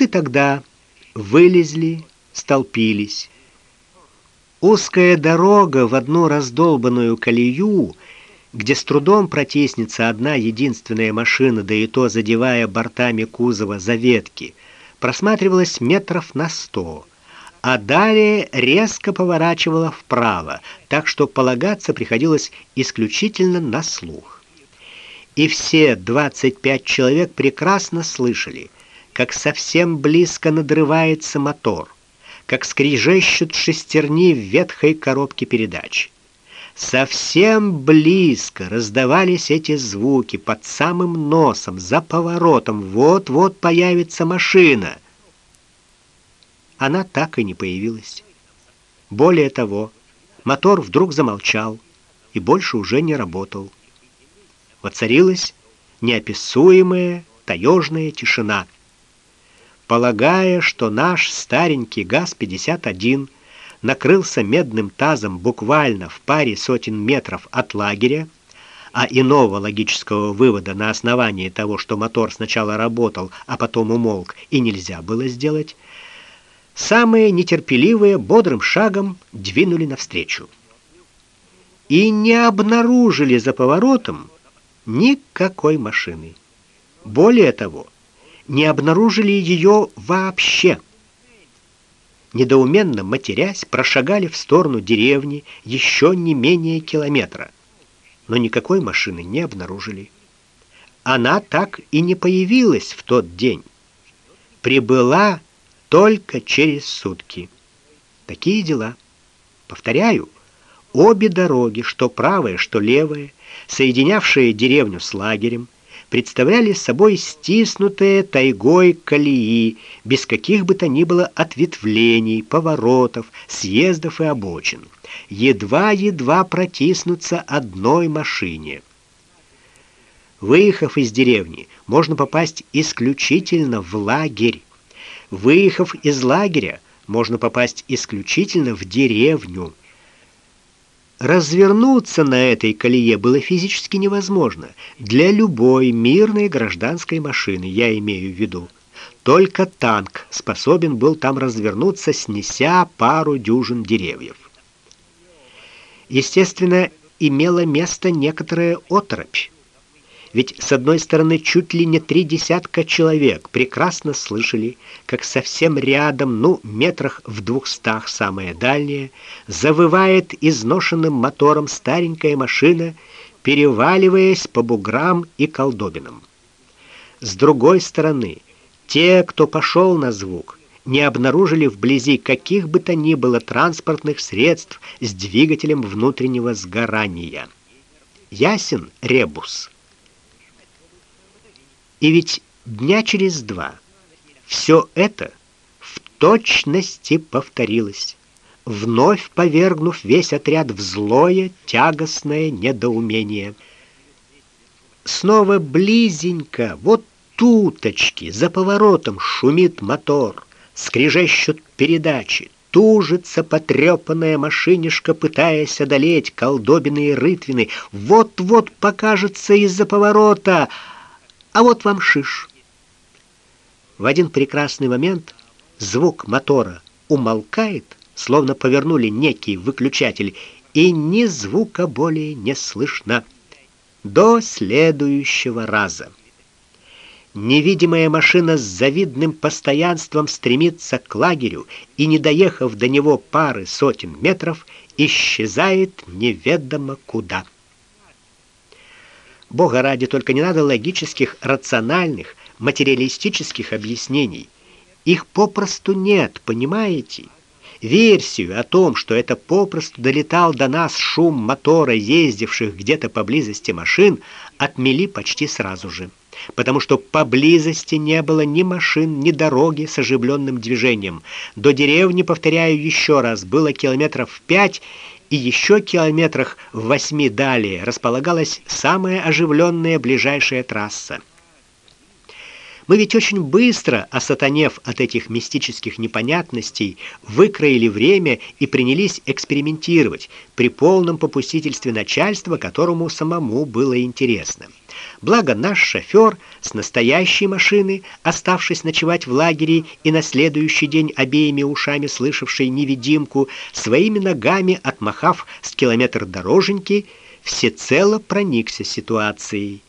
И тогда вылезли, столпились. Узкая дорога в одну раздолбанную колею, где с трудом протиснется одна единственная машина, да и то задевая бортами кузова за ветки, просматривалась метров на сто, а далее резко поворачивала вправо, так что полагаться приходилось исключительно на слух. И все 25 человек прекрасно слышали, как совсем близко надрывается мотор, как скрежещут шестерни в ветхой коробке передач. Совсем близко раздавались эти звуки под самым носом, за поворотом. Вот-вот появится машина. Она так и не появилась. Более того, мотор вдруг замолчал и больше уже не работал. Воцарилась неописуемая таежная тишина. Полагая, что наш старенький ГАЗ-51 накрылся медным тазом буквально в паре сотен метров от лагеря, а иного логического вывода на основании того, что мотор сначала работал, а потом умолк, и нельзя было сделать, самые нетерпеливые бодрым шагом двинули навстречу. И не обнаружили за поворотом никакой машины. Более того, не обнаружили ее вообще недоуменно матерясь, прошагали в сторону деревни еще не менее километра, но никакой машины не обнаружили. Она так и не появилась в тот день. Прибыла только через сутки. Такие дела. Повторяю, обе дороги, что правая, что левая, соединявшие деревню с лагерем, представляли собой стиснутые тайгой колеи, без каких бы то ни было ответвлений, поворотов, съездов и обочин. Едва-едва протиснуться одной машине. Выехав из деревни, можно попасть исключительно в лагерь. Выехав из лагеря, можно попасть исключительно в деревню. Развернуться на этой колее было физически невозможно для любой мирной гражданской машины, я имею в виду. Только танк способен был там развернуться, снеся пару дюжин деревьев. Естественно, имела место некоторая оторопь. Ведь с одной стороны чуть ли не три десятка человек прекрасно слышали, как совсем рядом, ну, метрах в двухстах, самое дальнее, завывает изношенным мотором старенькая машина, переваливаясь по буграм и колдобинам. С другой стороны, те, кто пошел на звук, не обнаружили вблизи каких бы то ни было транспортных средств с двигателем внутреннего сгорания. Ясен ребус. И ведь дня через два все это в точности повторилось, вновь повергнув весь отряд в злое, тягостное недоумение. Снова близенько, вот туточки, за поворотом шумит мотор, скрежещут передачи, тужится потрепанная машинишка, пытаясь одолеть колдобины и рытвины. Вот-вот покажется из-за поворота — а вот вам шиш. В один прекрасный момент звук мотора умолкает, словно повернули некий выключатель, и ни звука более не слышно до следующего раза. Невидимая машина с завидным постоянством стремится к лагерю и, не доехав до него пары сотен метров, исчезает неведомо куда. Бога ради, только не надо логических, рациональных, материалистических объяснений. Их попросту нет, понимаете? Версию о том, что это попросту долетал до нас шум мотора, ездивших где-то поблизости машин, отмели почти сразу же. Потому что поблизости не было ни машин, ни дороги с оживленным движением. До деревни, повторяю еще раз, было километров пять, и еще километрах в восьми далее располагалась самая оживленная ближайшая трасса. Мы ведь очень быстро, осатанев от этих мистических непонятностей, выкроили время и принялись экспериментировать при полном попустительстве начальства, которому самому было интересно. Благо наш шофер с настоящей машины, оставшись ночевать в лагере и на следующий день обеими ушами слышавший невидимку, своими ногами отмахав с километр дороженьки, всецело проникся ситуацией.